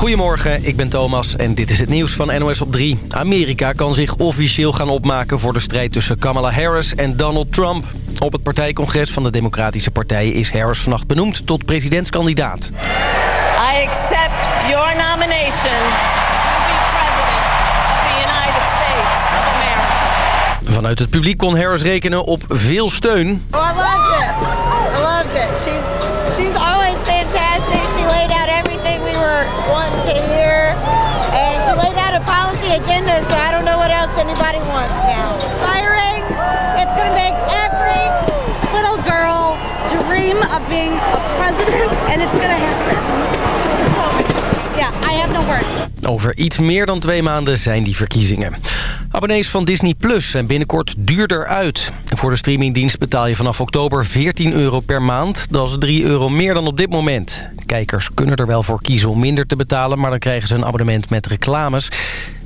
Goedemorgen, ik ben Thomas en dit is het nieuws van NOS op 3. Amerika kan zich officieel gaan opmaken voor de strijd tussen Kamala Harris en Donald Trump. Op het partijcongres van de Democratische Partij is Harris vannacht benoemd tot presidentskandidaat. I accept your nomination to be president of the United States of America. Vanuit het publiek kon Harris rekenen op veel steun. Oh, I loved it. I loved it. She's she's always of being a president, and it's going to happen. Yeah, I have no words. Over iets meer dan twee maanden zijn die verkiezingen. Abonnees van Disney Plus zijn binnenkort duurder uit. Voor de streamingdienst betaal je vanaf oktober 14 euro per maand. Dat is 3 euro meer dan op dit moment. Kijkers kunnen er wel voor kiezen om minder te betalen... maar dan krijgen ze een abonnement met reclames.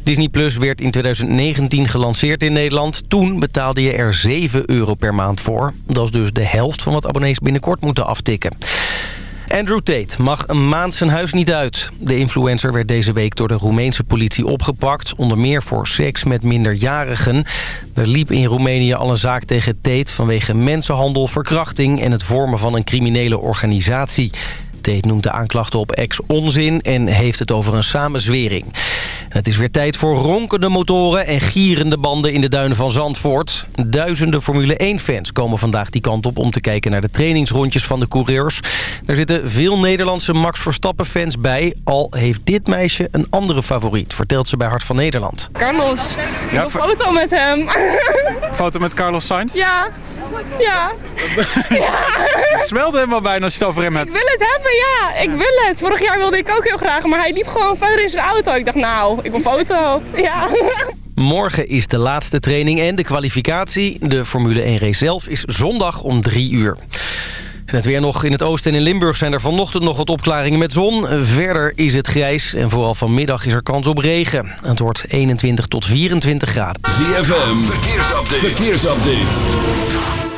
Disney Plus werd in 2019 gelanceerd in Nederland. Toen betaalde je er 7 euro per maand voor. Dat is dus de helft van wat abonnees binnenkort moeten aftikken. Andrew Tate mag een maand zijn huis niet uit. De influencer werd deze week door de Roemeense politie opgepakt... onder meer voor seks met minderjarigen. Er liep in Roemenië al een zaak tegen Tate... vanwege mensenhandel, verkrachting en het vormen van een criminele organisatie. Tate noemt de aanklachten op ex onzin en heeft het over een samenzwering. Het is weer tijd voor ronkende motoren en gierende banden in de duinen van Zandvoort. Duizenden Formule 1-fans komen vandaag die kant op om te kijken naar de trainingsrondjes van de coureurs. Er zitten veel Nederlandse Max Verstappen-fans bij. Al heeft dit meisje een andere favoriet, vertelt ze bij Hart van Nederland. Carlos, Ja, een foto met hem. Foto met Carlos Sainz. ja, ja. Het smelt helemaal bijna als je het over hem Ik hebt. wil het hebben, ja. Ik wil het. Vorig jaar wilde ik ook heel graag, maar hij liep gewoon verder in zijn auto. Ik dacht, nou, ik wil foto. Ja. Morgen is de laatste training en de kwalificatie. De Formule 1 race zelf is zondag om 3 uur. En het weer nog in het oosten en in Limburg zijn er vanochtend nog wat opklaringen met zon. Verder is het grijs en vooral vanmiddag is er kans op regen. Het wordt 21 tot 24 graden. ZFM, verkeersupdate. verkeersupdate.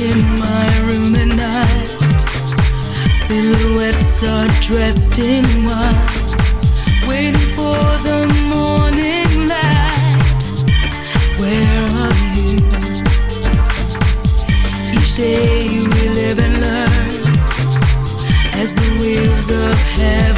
in my room at night. Silhouettes are dressed in white, waiting for the morning light. Where are you? Each day we live and learn as the wheels of heaven.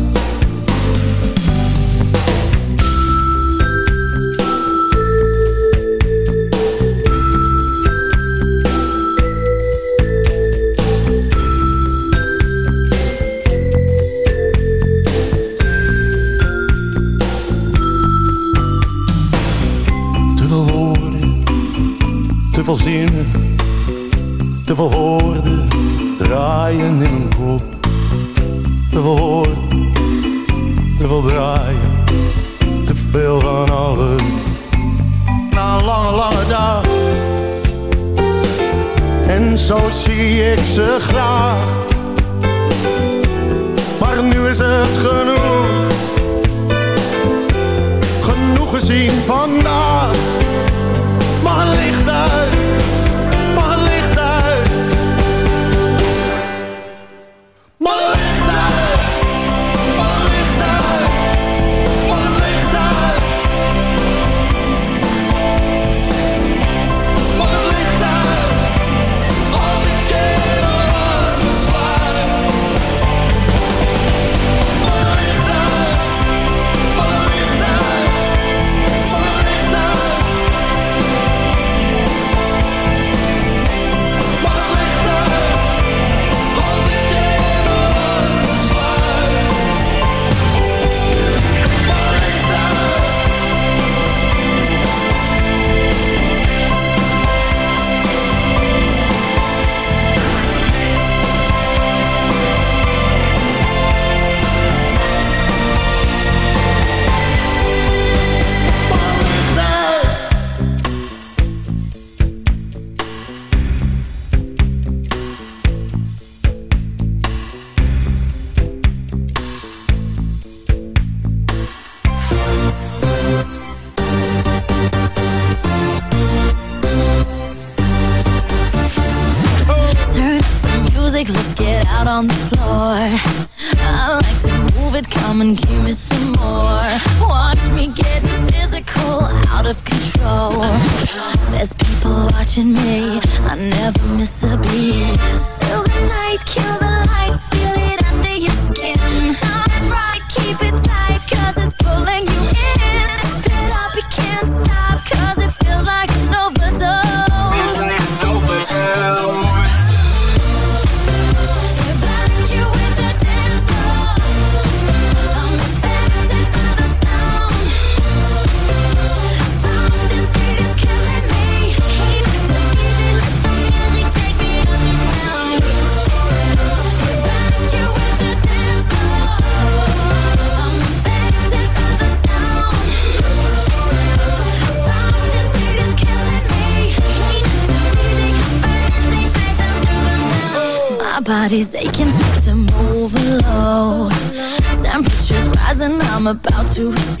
Veel zinnen, te veel woorden draaien in mijn kop. Te veel woorden, te veel draaien, te veel van alles. Na een lange, lange dag. En zo zie ik ze graag. Maar nu is het genoeg. Genoeg gezien vandaag. Licht uit, I'm about to explode.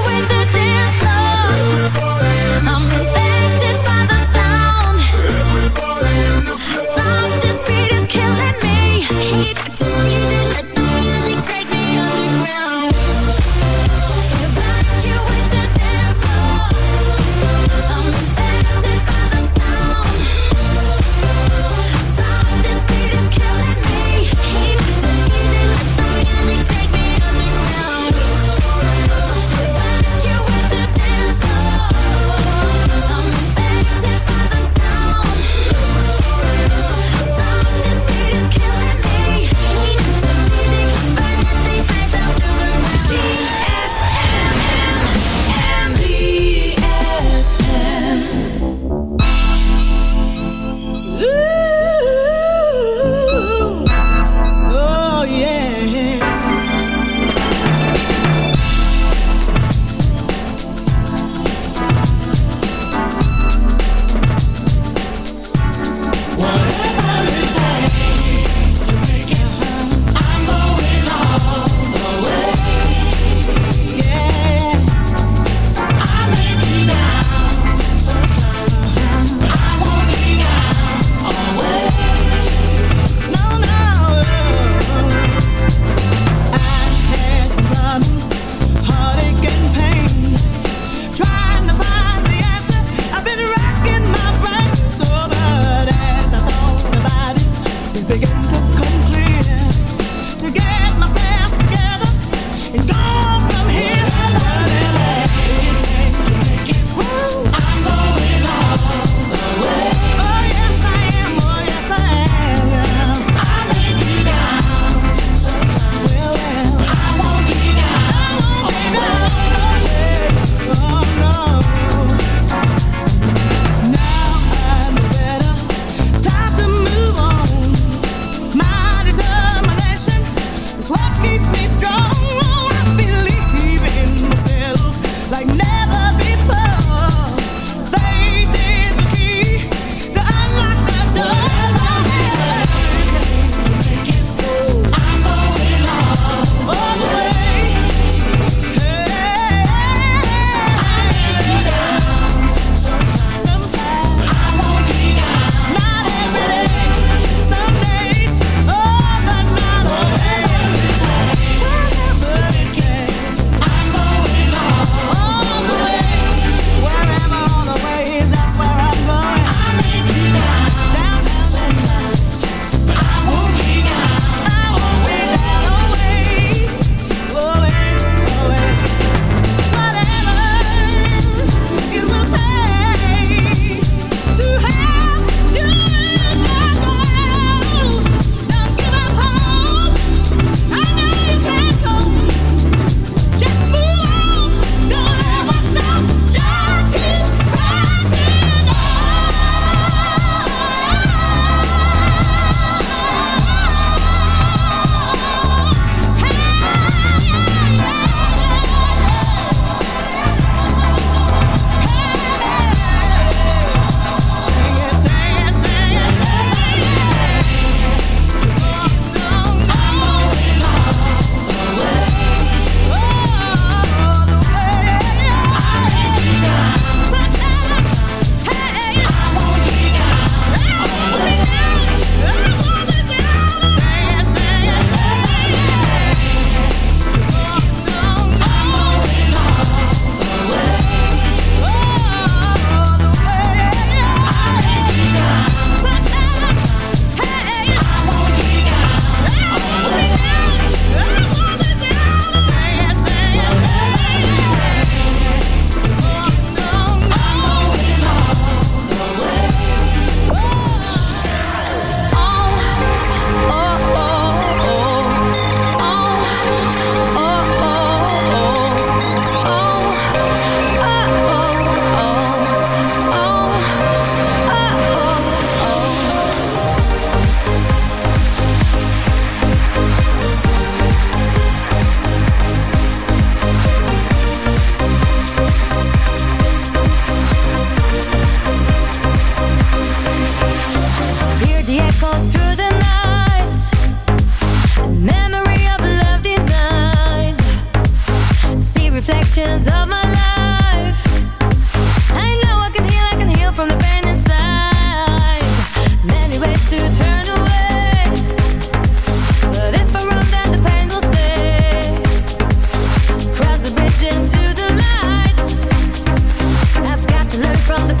learn from the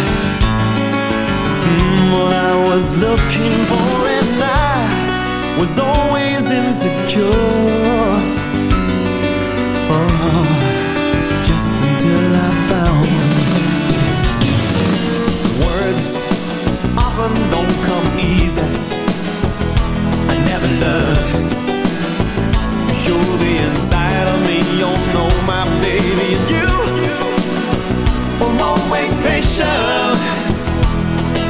was looking for and I was always insecure. Oh, Just until I found Words often don't come easy. I never learned Show the inside of me, oh, you know my baby And you were always patient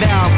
down.